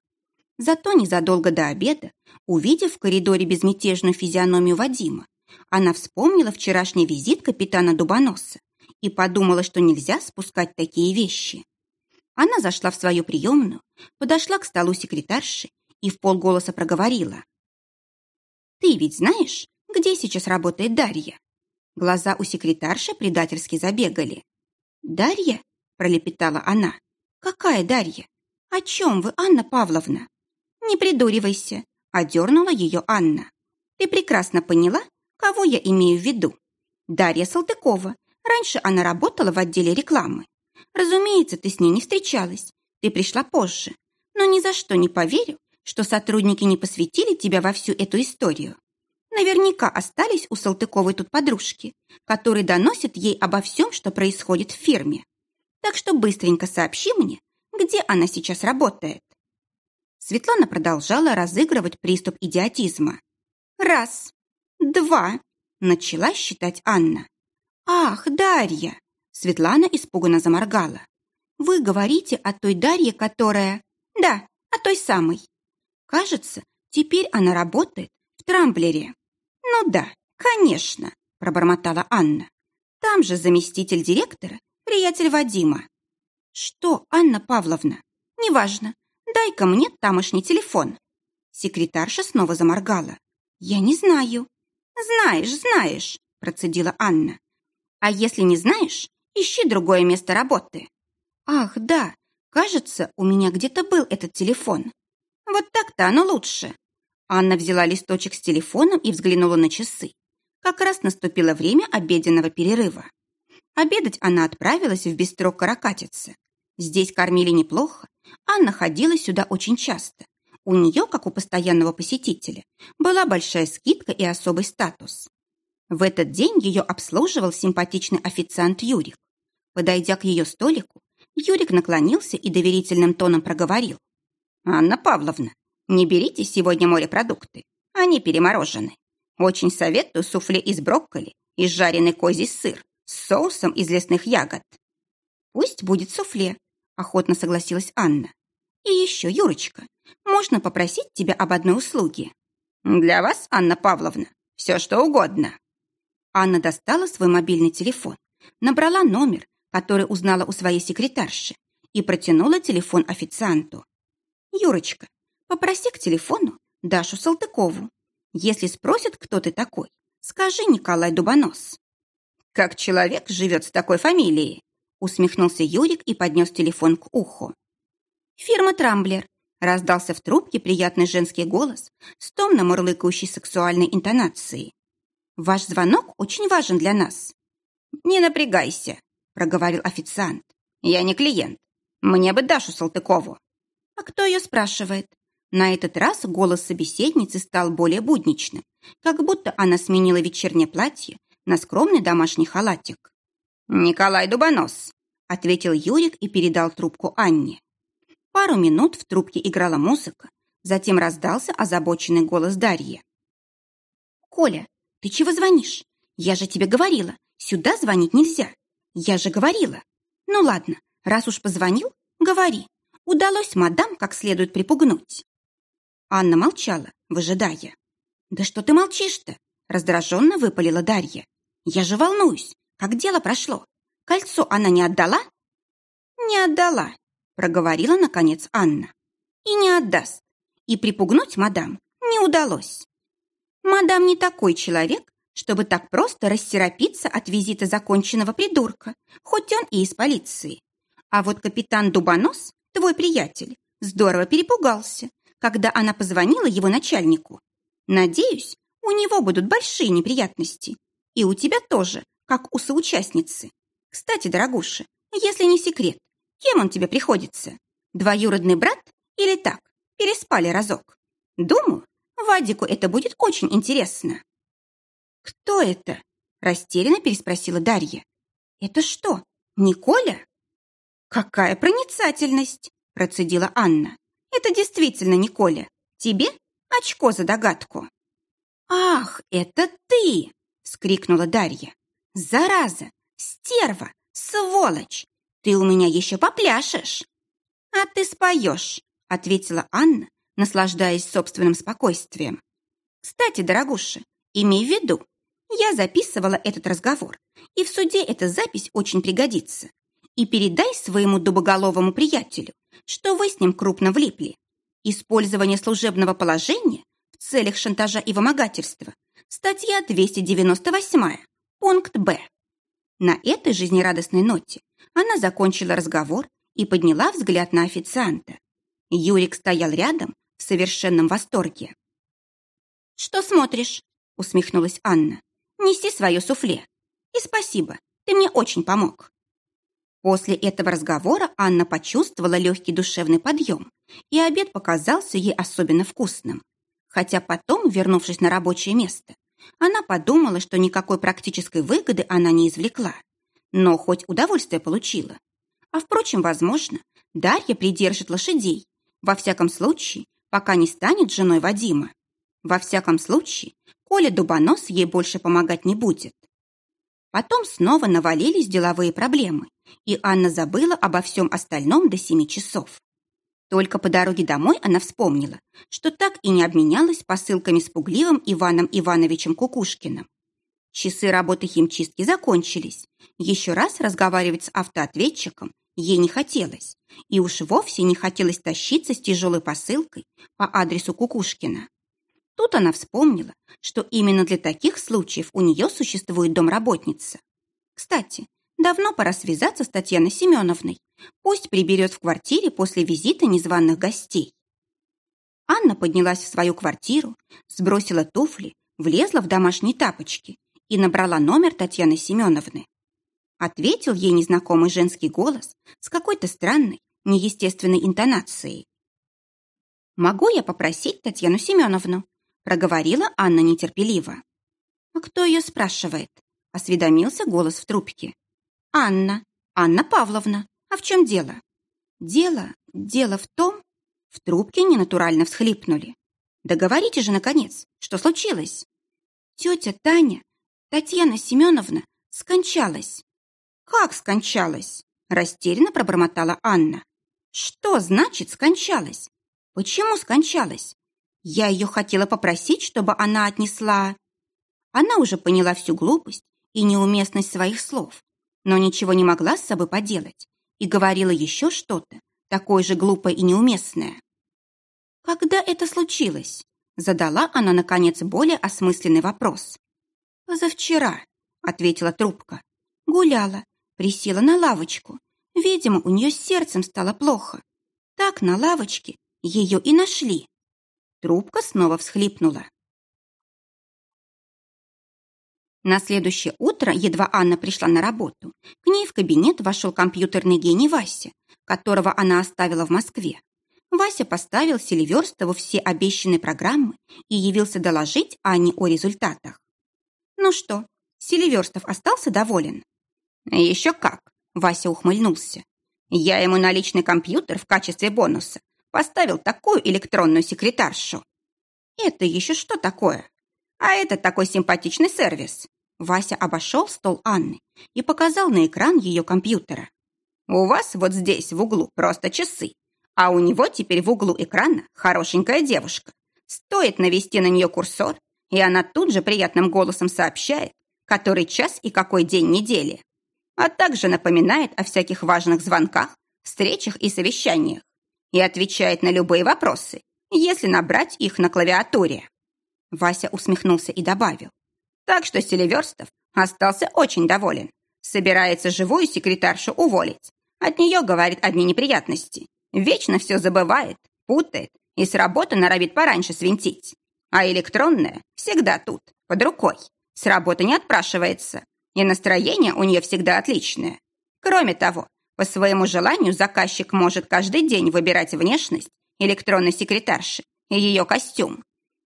Зато незадолго до обеда, увидев в коридоре безмятежную физиономию Вадима, она вспомнила вчерашний визит капитана Дубоноса и подумала, что нельзя спускать такие вещи. Она зашла в свою приемную, подошла к столу секретарши и в полголоса проговорила. «Ты ведь знаешь, где сейчас работает Дарья?» Глаза у секретарши предательски забегали. «Дарья?» пролепетала она. «Какая Дарья? О чем вы, Анна Павловна?» «Не придуривайся», — одернула ее Анна. «Ты прекрасно поняла, кого я имею в виду. Дарья Салтыкова. Раньше она работала в отделе рекламы. Разумеется, ты с ней не встречалась. Ты пришла позже. Но ни за что не поверю, что сотрудники не посвятили тебя во всю эту историю. Наверняка остались у Салтыковой тут подружки, которые доносят ей обо всем, что происходит в фирме. Так что быстренько сообщи мне, где она сейчас работает». Светлана продолжала разыгрывать приступ идиотизма. «Раз, два», — начала считать Анна. «Ах, Дарья!» — Светлана испуганно заморгала. «Вы говорите о той Дарье, которая...» «Да, о той самой. Кажется, теперь она работает в Трамблере». «Ну да, конечно», — пробормотала Анна. «Там же заместитель директора приятель Вадима. Что, Анна Павловна? Неважно. Дай-ка мне тамошний телефон. Секретарша снова заморгала. Я не знаю. Знаешь, знаешь, процедила Анна. А если не знаешь, ищи другое место работы. Ах, да, кажется, у меня где-то был этот телефон. Вот так-то оно лучше. Анна взяла листочек с телефоном и взглянула на часы. Как раз наступило время обеденного перерыва. Обедать она отправилась в бистро «Каракатица». Здесь кормили неплохо. Анна ходила сюда очень часто. У нее, как у постоянного посетителя, была большая скидка и особый статус. В этот день ее обслуживал симпатичный официант Юрик. Подойдя к ее столику, Юрик наклонился и доверительным тоном проговорил. «Анна Павловна, не берите сегодня морепродукты. Они переморожены. Очень советую суфле из брокколи и жареный козий сыр с соусом из лесных ягод». «Пусть будет суфле», — охотно согласилась Анна. «И еще, Юрочка, можно попросить тебя об одной услуге?» «Для вас, Анна Павловна, все что угодно». Анна достала свой мобильный телефон, набрала номер, который узнала у своей секретарши, и протянула телефон официанту. «Юрочка, попроси к телефону Дашу Салтыкову. Если спросят, кто ты такой, скажи Николай Дубонос». «Как человек живет с такой фамилией?» усмехнулся Юрик и поднес телефон к уху. «Фирма «Трамблер», раздался в трубке приятный женский голос с томно мурлыкающей сексуальной интонацией. Ваш звонок очень важен для нас». «Не напрягайся», — проговорил официант. «Я не клиент. Мне бы Дашу Салтыкову». «А кто ее спрашивает?» На этот раз голос собеседницы стал более будничным, как будто она сменила вечернее платье на скромный домашний халатик. «Николай Дубонос», — ответил Юрик и передал трубку Анне. Пару минут в трубке играла музыка, затем раздался озабоченный голос Дарьи. «Коля, «Ты чего звонишь? Я же тебе говорила, сюда звонить нельзя. Я же говорила. Ну ладно, раз уж позвонил, говори. Удалось мадам как следует припугнуть». Анна молчала, выжидая. «Да что ты молчишь-то?» раздраженно выпалила Дарья. «Я же волнуюсь. Как дело прошло? Кольцо она не отдала?» «Не отдала», проговорила, наконец, Анна. «И не отдаст. И припугнуть мадам не удалось. Мадам не такой человек, чтобы так просто рассерапиться от визита законченного придурка, хоть он и из полиции. А вот капитан Дубонос, твой приятель, здорово перепугался, когда она позвонила его начальнику. Надеюсь, у него будут большие неприятности. И у тебя тоже, как у соучастницы. Кстати, дорогуша, если не секрет, кем он тебе приходится? Двоюродный брат или так, переспали разок? Думаю, Вадику это будет очень интересно». «Кто это?» – растерянно переспросила Дарья. «Это что, Николя?» «Какая проницательность!» – процедила Анна. «Это действительно Николя. Тебе очко за догадку». «Ах, это ты!» – скрикнула Дарья. «Зараза! Стерва! Сволочь! Ты у меня еще попляшешь!» «А ты споешь!» – ответила Анна, наслаждаясь собственным спокойствием. «Кстати, дорогуша, имей в виду, я записывала этот разговор, и в суде эта запись очень пригодится. И передай своему дубоголовому приятелю, что вы с ним крупно влипли. Использование служебного положения в целях шантажа и вымогательства. Статья 298, пункт Б. На этой жизнерадостной ноте она закончила разговор и подняла взгляд на официанта. Юрик стоял рядом в совершенном восторге. «Что смотришь?» — усмехнулась Анна. «Неси свое суфле. И спасибо, ты мне очень помог». После этого разговора Анна почувствовала легкий душевный подъем, и обед показался ей особенно вкусным. Хотя потом, вернувшись на рабочее место, она подумала, что никакой практической выгоды она не извлекла, но хоть удовольствие получила. А впрочем, возможно, Дарья придержит лошадей. Во всяком случае, пока не станет женой Вадима. Во всяком случае, Коля Дубонос ей больше помогать не будет. Потом снова навалились деловые проблемы, и Анна забыла обо всем остальном до семи часов. Только по дороге домой она вспомнила, что так и не обменялась посылками с пугливым Иваном Ивановичем Кукушкиным. Часы работы химчистки закончились. Еще раз разговаривать с автоответчиком ей не хотелось, и уж вовсе не хотелось тащиться с тяжелой посылкой по адресу Кукушкина. Тут она вспомнила, что именно для таких случаев у нее существует домработница. Кстати, давно пора связаться с Татьяной Семеновной. Пусть приберет в квартире после визита незваных гостей. Анна поднялась в свою квартиру, сбросила туфли, влезла в домашние тапочки и набрала номер Татьяны Семеновны. Ответил ей незнакомый женский голос с какой-то странной, неестественной интонацией. «Могу я попросить Татьяну Семеновну?» Проговорила Анна нетерпеливо. «А кто ее спрашивает?» — осведомился голос в трубке. «Анна. Анна Павловна. А в чем дело?» «Дело? Дело в том...» В трубке ненатурально всхлипнули. «Да говорите же, наконец, что случилось?» «Тетя Таня, Татьяна Семеновна, скончалась». «Как скончалась?» Растерянно пробормотала Анна. «Что значит скончалась? Почему скончалась? Я ее хотела попросить, чтобы она отнесла...» Она уже поняла всю глупость и неуместность своих слов, но ничего не могла с собой поделать и говорила еще что-то, такое же глупое и неуместное. «Когда это случилось?» Задала она, наконец, более осмысленный вопрос. «Позавчера», — ответила трубка. «Гуляла, присела на лавочку. Видимо, у нее с сердцем стало плохо. Так на лавочке ее и нашли». Трубка снова всхлипнула. На следующее утро, едва Анна пришла на работу, к ней в кабинет вошел компьютерный гений Вася, которого она оставила в Москве. Вася поставил Селиверстову все обещанные программы и явился доложить Анне о результатах. «Ну что, Селиверстов остался доволен?» «Еще как!» – Вася ухмыльнулся. «Я ему на личный компьютер в качестве бонуса поставил такую электронную секретаршу». «Это еще что такое?» А это такой симпатичный сервис. Вася обошел стол Анны и показал на экран ее компьютера. У вас вот здесь в углу просто часы, а у него теперь в углу экрана хорошенькая девушка. Стоит навести на нее курсор, и она тут же приятным голосом сообщает, который час и какой день недели. А также напоминает о всяких важных звонках, встречах и совещаниях и отвечает на любые вопросы, если набрать их на клавиатуре. Вася усмехнулся и добавил. Так что Селиверстов остался очень доволен. Собирается живую секретаршу уволить. От нее, говорит, одни неприятности. Вечно все забывает, путает и с работы норовит пораньше свинтить. А электронная всегда тут, под рукой. С работы не отпрашивается. И настроение у нее всегда отличное. Кроме того, по своему желанию заказчик может каждый день выбирать внешность электронной секретарши и ее костюм.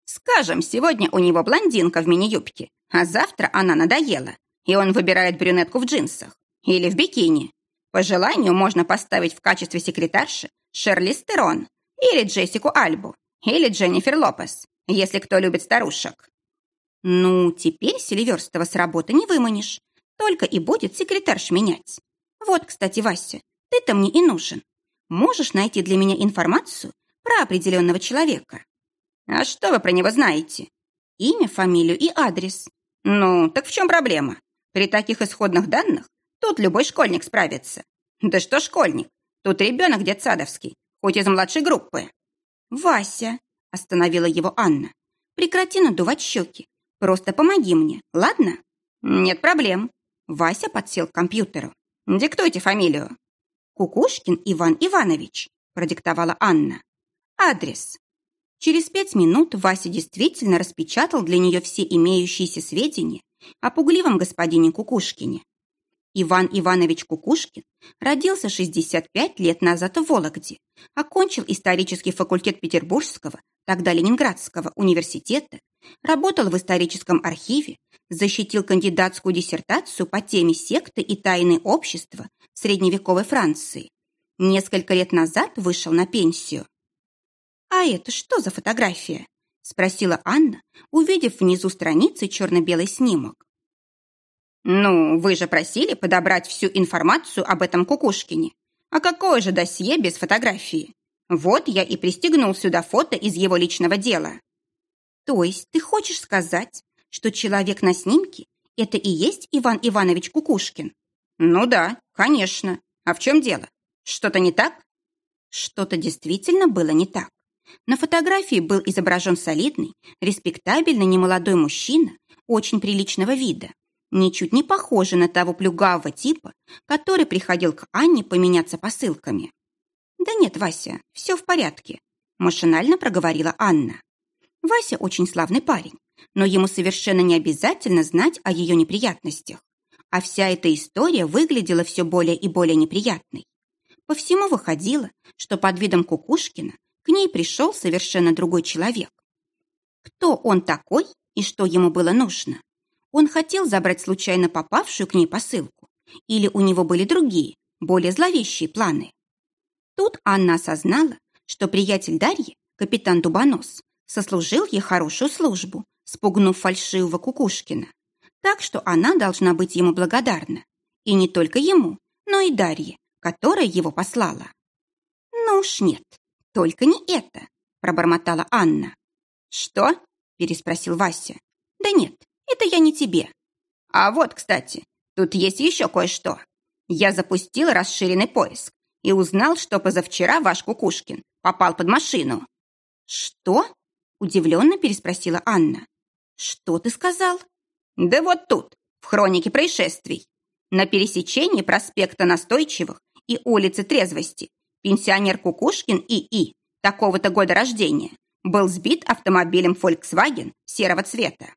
Скажем, сегодня у него блондинка в мини-юбке, а завтра она надоела, и он выбирает брюнетку в джинсах или в бикини. По желанию можно поставить в качестве секретарши Шерли Стерон или Джессику Альбу или Дженнифер Лопес, если кто любит старушек. Ну, теперь Селиверстова с работы не выманишь, только и будет секретарш менять. Вот, кстати, Вася, ты-то мне и нужен. Можешь найти для меня информацию про определенного человека? А что вы про него знаете? Имя, фамилию и адрес. Ну, так в чем проблема? При таких исходных данных тут любой школьник справится. Да что школьник? Тут ребенок детсадовский, хоть из младшей группы. Вася, остановила его Анна, прекрати надувать щеки. Просто помоги мне, ладно? Нет проблем. Вася подсел к компьютеру. Диктуйте фамилию. Кукушкин Иван Иванович, продиктовала Анна. Адрес. Через пять минут Вася действительно распечатал для нее все имеющиеся сведения о пугливом господине Кукушкине. Иван Иванович Кукушкин родился 65 лет назад в Вологде, окончил исторический факультет Петербургского, тогда Ленинградского университета, работал в историческом архиве, защитил кандидатскую диссертацию по теме секты и тайны общества в средневековой Франции. Несколько лет назад вышел на пенсию. «А это что за фотография?» — спросила Анна, увидев внизу страницы черно-белый снимок. «Ну, вы же просили подобрать всю информацию об этом Кукушкине. А какое же досье без фотографии? Вот я и пристегнул сюда фото из его личного дела». «То есть ты хочешь сказать, что человек на снимке — это и есть Иван Иванович Кукушкин?» «Ну да, конечно. А в чем дело? Что-то не так?» Что-то действительно было не так. На фотографии был изображен солидный, респектабельный немолодой мужчина очень приличного вида, ничуть не похожий на того плюгавого типа, который приходил к Анне поменяться посылками. «Да нет, Вася, все в порядке», – машинально проговорила Анна. Вася очень славный парень, но ему совершенно не обязательно знать о ее неприятностях. А вся эта история выглядела все более и более неприятной. По всему выходило, что под видом Кукушкина к ней пришел совершенно другой человек. Кто он такой и что ему было нужно? Он хотел забрать случайно попавшую к ней посылку, или у него были другие, более зловещие планы. Тут Анна осознала, что приятель Дарьи, капитан Дубонос, сослужил ей хорошую службу, спугнув фальшивого Кукушкина. Так что она должна быть ему благодарна. И не только ему, но и Дарье, которая его послала. «Ну уж нет, только не это», — пробормотала Анна. «Что?» — переспросил Вася. «Да нет, это я не тебе. А вот, кстати, тут есть еще кое-что. Я запустил расширенный поиск и узнал, что позавчера ваш Кукушкин попал под машину». «Что?» — удивленно переспросила Анна. «Что ты сказал?» «Да вот тут, в хронике происшествий. На пересечении проспекта Настойчивых и улицы Трезвости пенсионер Кукушкин И.И. такого-то года рождения был сбит автомобилем Volkswagen серого цвета.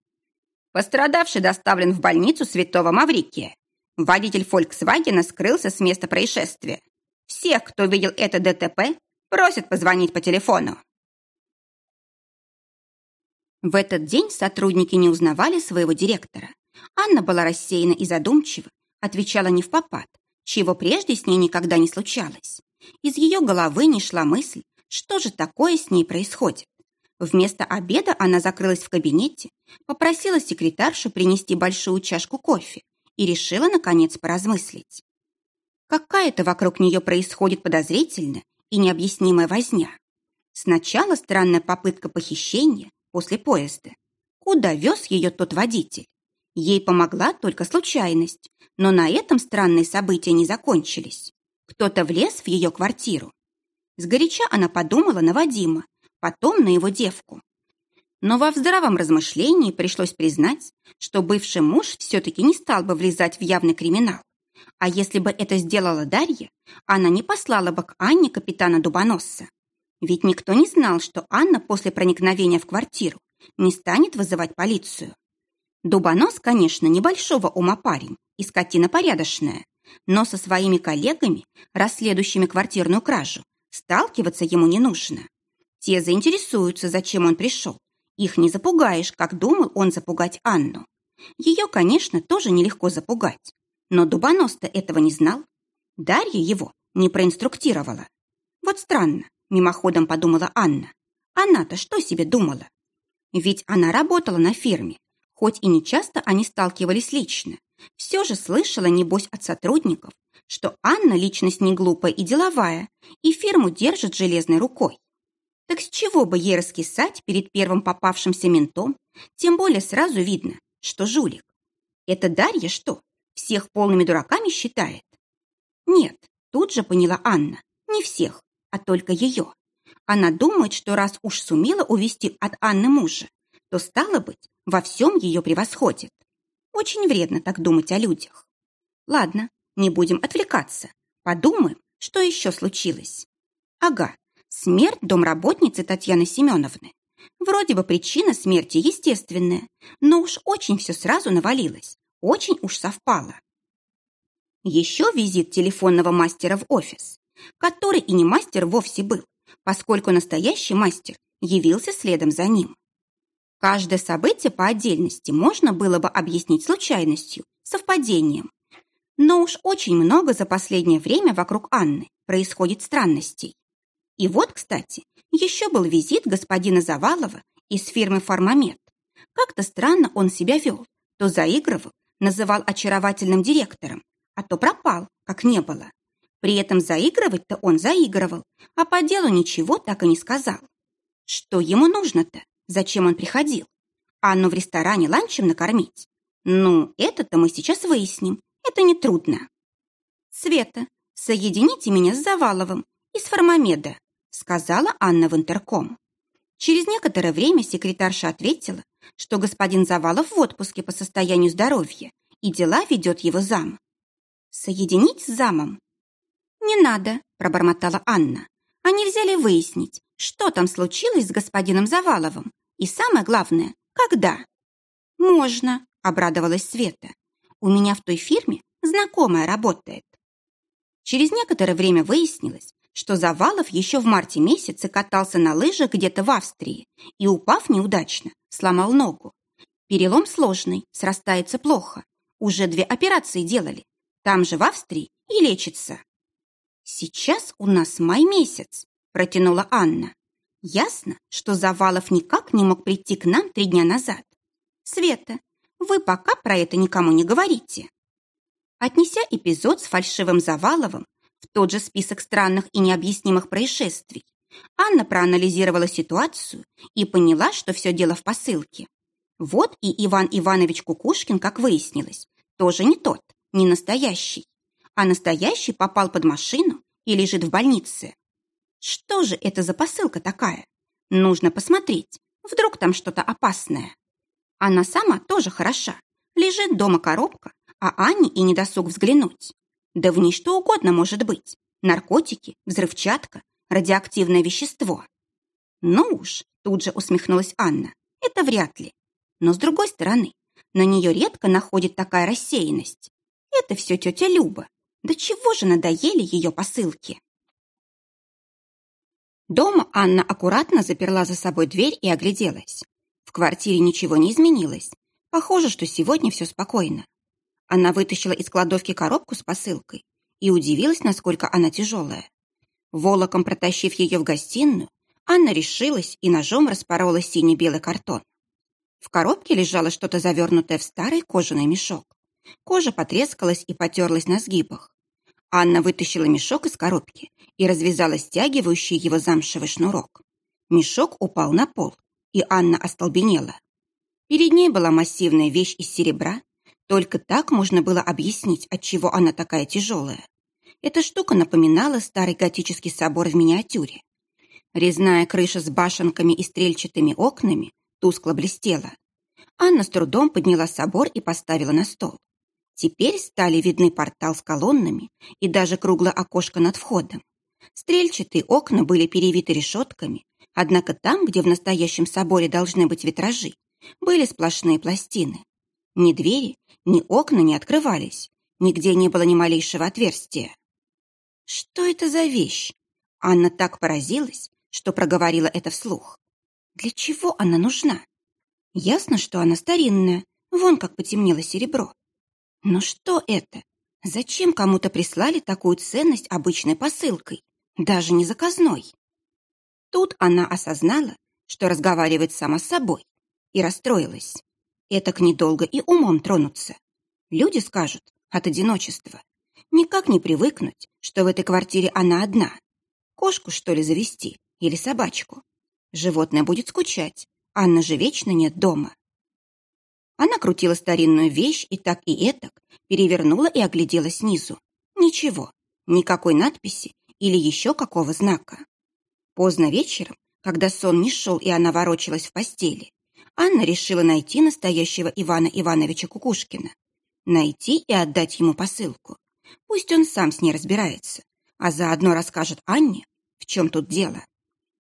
Пострадавший доставлен в больницу Святого Маврикия. Водитель Фольксвагена скрылся с места происшествия. Всех, кто видел это ДТП, просят позвонить по телефону. В этот день сотрудники не узнавали своего директора. Анна была рассеяна и задумчива, отвечала не в попад, чего прежде с ней никогда не случалось. Из ее головы не шла мысль, что же такое с ней происходит. Вместо обеда она закрылась в кабинете, попросила секретаршу принести большую чашку кофе и решила, наконец, поразмыслить. Какая-то вокруг нее происходит подозрительная и необъяснимая возня. Сначала странная попытка похищения после поезда. Куда вез ее тот водитель? Ей помогла только случайность, но на этом странные события не закончились. Кто-то влез в ее квартиру. Сгоряча она подумала на Вадима, потом на его девку. Но во здравом размышлении пришлось признать, что бывший муж все-таки не стал бы влезать в явный криминал. А если бы это сделала Дарья, она не послала бы к Анне капитана Дубоносца. Ведь никто не знал, что Анна после проникновения в квартиру не станет вызывать полицию. Дубонос, конечно, небольшого ума парень и скотина порядочная, но со своими коллегами, расследующими квартирную кражу, сталкиваться ему не нужно. Те заинтересуются, зачем он пришел. Их не запугаешь, как думал он запугать Анну. Ее, конечно, тоже нелегко запугать. Но Дубонос-то этого не знал. Дарья его не проинструктировала. Вот странно, мимоходом подумала Анна. Она-то что себе думала? Ведь она работала на фирме, хоть и не часто они сталкивались лично. Все же слышала, небось, от сотрудников, что Анна личность не глупая и деловая, и фирму держит железной рукой. Так с чего бы ей раскисать перед первым попавшимся ментом, тем более сразу видно, что жулик. Это Дарья что, всех полными дураками считает? Нет, тут же поняла Анна, не всех, а только ее. Она думает, что раз уж сумела увести от Анны мужа, то, стало быть, во всем ее превосходит. Очень вредно так думать о людях. Ладно, не будем отвлекаться. Подумаем, что еще случилось. Ага, смерть домработницы Татьяны Семеновны. Вроде бы причина смерти естественная, но уж очень все сразу навалилось, очень уж совпало. Еще визит телефонного мастера в офис, который и не мастер вовсе был, поскольку настоящий мастер явился следом за ним. Каждое событие по отдельности можно было бы объяснить случайностью, совпадением. Но уж очень много за последнее время вокруг Анны происходит странностей. И вот, кстати, еще был визит господина Завалова из фирмы «Фармамед». Как-то странно он себя вел, то заигрывал, называл очаровательным директором, а то пропал, как не было. При этом заигрывать-то он заигрывал, а по делу ничего так и не сказал. Что ему нужно-то? Зачем он приходил? Анну в ресторане ланчем накормить? Ну, это-то мы сейчас выясним. Это нетрудно. Света, соедините меня с Заваловым из Формамеда, сказала Анна в интерком. Через некоторое время секретарша ответила, что господин Завалов в отпуске по состоянию здоровья и дела ведет его зам. «Соединить с замом?» «Не надо», – пробормотала Анна. «Они взяли выяснить, что там случилось с господином Заваловым? И самое главное, когда? Можно, обрадовалась Света. У меня в той фирме знакомая работает. Через некоторое время выяснилось, что Завалов еще в марте месяце катался на лыжах где-то в Австрии и, упав неудачно, сломал ногу. Перелом сложный, срастается плохо. Уже две операции делали. Там же в Австрии и лечится. Сейчас у нас май месяц, протянула Анна. Ясно, что Завалов никак не мог прийти к нам три дня назад. Света, вы пока про это никому не говорите. Отнеся эпизод с фальшивым Заваловым в тот же список странных и необъяснимых происшествий, Анна проанализировала ситуацию и поняла, что все дело в посылке. Вот и Иван Иванович Кукушкин, как выяснилось, тоже не тот, не настоящий. А настоящий попал под машину и лежит в больнице. Что же это за посылка такая? Нужно посмотреть, вдруг там что-то опасное. Она сама тоже хороша. Лежит дома коробка, а Анне и не досуг взглянуть. Да в ней что угодно может быть. Наркотики, взрывчатка, радиоактивное вещество. Ну уж, тут же усмехнулась Анна, это вряд ли. Но с другой стороны, на нее редко находит такая рассеянность. Это все тетя Люба. Да чего же надоели ее посылки? Дома Анна аккуратно заперла за собой дверь и огляделась. В квартире ничего не изменилось. Похоже, что сегодня все спокойно. Она вытащила из кладовки коробку с посылкой и удивилась, насколько она тяжелая. Волоком протащив ее в гостиную, Анна решилась и ножом распорола синий-белый картон. В коробке лежало что-то завернутое в старый кожаный мешок. Кожа потрескалась и потерлась на сгибах. Анна вытащила мешок из коробки и развязала стягивающий его замшевый шнурок. Мешок упал на пол, и Анна остолбенела. Перед ней была массивная вещь из серебра. Только так можно было объяснить, отчего она такая тяжелая. Эта штука напоминала старый готический собор в миниатюре. Резная крыша с башенками и стрельчатыми окнами тускло блестела. Анна с трудом подняла собор и поставила на стол. Теперь стали видны портал с колоннами и даже круглое окошко над входом. Стрельчатые окна были перевиты решетками, однако там, где в настоящем соборе должны быть витражи, были сплошные пластины. Ни двери, ни окна не открывались, нигде не было ни малейшего отверстия. Что это за вещь? Анна так поразилась, что проговорила это вслух. Для чего она нужна? Ясно, что она старинная, вон как потемнело серебро. Но что это? Зачем кому-то прислали такую ценность обычной посылкой, даже не заказной? Тут она осознала, что разговаривает сама с собой, и расстроилась. Это к недолго и умом тронуться. Люди скажут от одиночества. Никак не привыкнуть, что в этой квартире она одна. Кошку, что ли, завести? Или собачку? Животное будет скучать. Анна же вечно нет дома. Она крутила старинную вещь и так и этак, перевернула и оглядела снизу. Ничего, никакой надписи или еще какого знака. Поздно вечером, когда сон не шел и она ворочалась в постели, Анна решила найти настоящего Ивана Ивановича Кукушкина. Найти и отдать ему посылку. Пусть он сам с ней разбирается, а заодно расскажет Анне, в чем тут дело.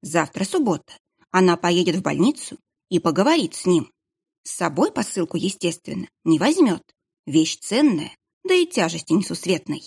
Завтра суббота. Она поедет в больницу и поговорит с ним. С собой посылку, естественно, не возьмет. Вещь ценная, да и тяжести несусветной.